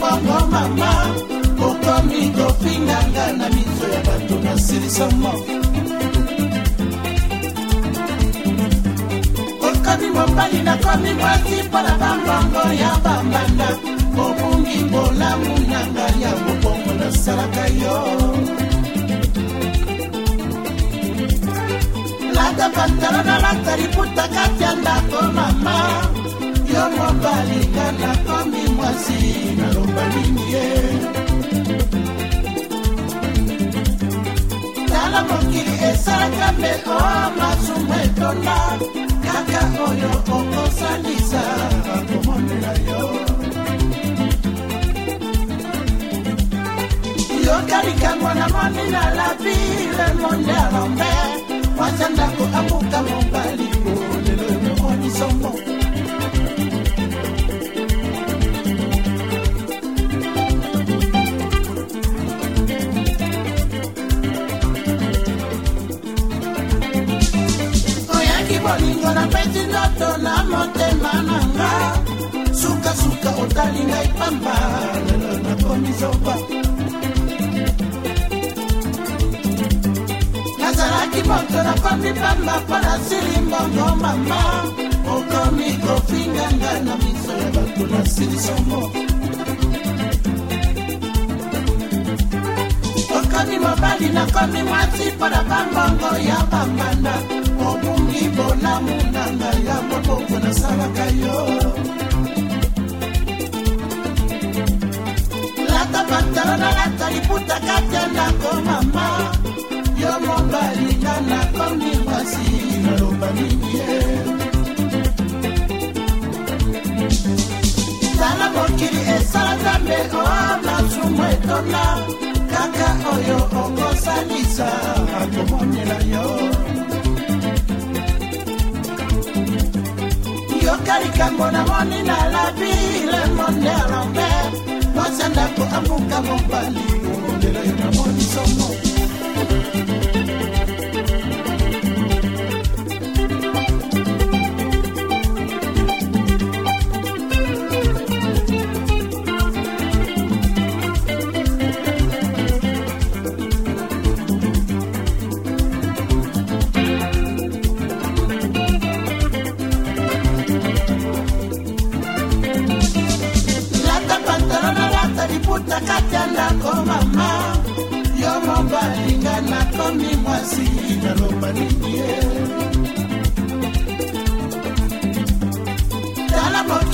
mbongo mama okomi kofinganga na miso ya bato na silisamo okomi mobali nakomi mwasi mpona bambongo ya bambanda obungi bolamu nanga ya bobongo nasalaka yo lata pantalo na lata liputa kati ya ndako mama yo mobali makasi nalomba nini ye tala mokili esalaka mbe o masumu etonda kaka oyo okosalisa bakomonela yo yoka likambo na moni na la vie le monde a l'envers apeti ndoto na motema na nga sukasuka otali ngai pamba lelo nakomi zoba nazalaki moto nakomi pamba mpo nasili mbongo mama okomi kofinganga na miso ya bato nasili somo okomi mobali nakomi mwasi mpo na bambongo ya bambanda okokungi bolamu na ngai ya moboko nasalaka yo lata pantalo na lata liputa kati ya ndako mama yo mobali nga nakomi mpasi naloba mingi ye tala mokili esala nzambe o masumu etonda kaka oyo okosalisa akomonela yo yoka likambo namoni nalabi le monde alombe osendako amuka mobali mondela yo namoni somo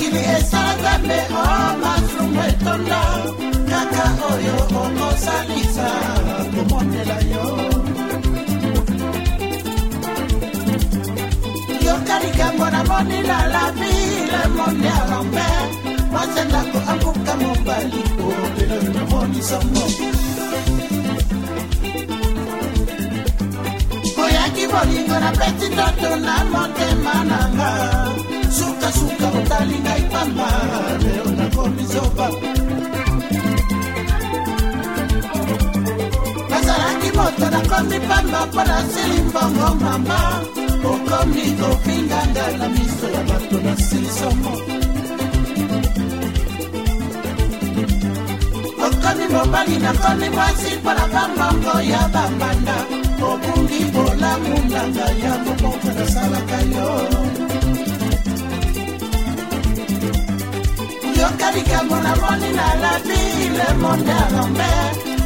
mokili esadame o masumu etonda kaka oyo okosalisa komonela yo yoka likambo namoni na lavile monde alambe mwasendako abuka mobali obelo namoni songo oyaki bolingo na peti ndoto na motema nanga sukasuka ezali ngai pamba leo nakomi zoba nazalaki moto nakomi pamba mpo nasili mbongo mama okomi kofinga ngai na miso ya bato nasili somo okomi mobali nakomi mwasi mpo na bambongo ya bambanda obungi bolamu na ngai ya moboka nasalaka yo tokalikango namoni nalabi le monde alambe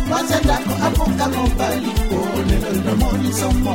mwazendako apuka mobali polelo oh, namoni somo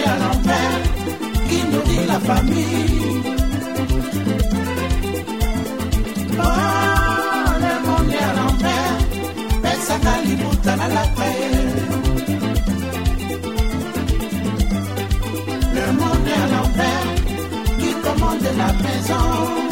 tombés à l'envers, qui nourrit la famille. Oh, le monde est à l'envers, pesaka libutana la paix. Le monde est à l'envers, qui commande la maison.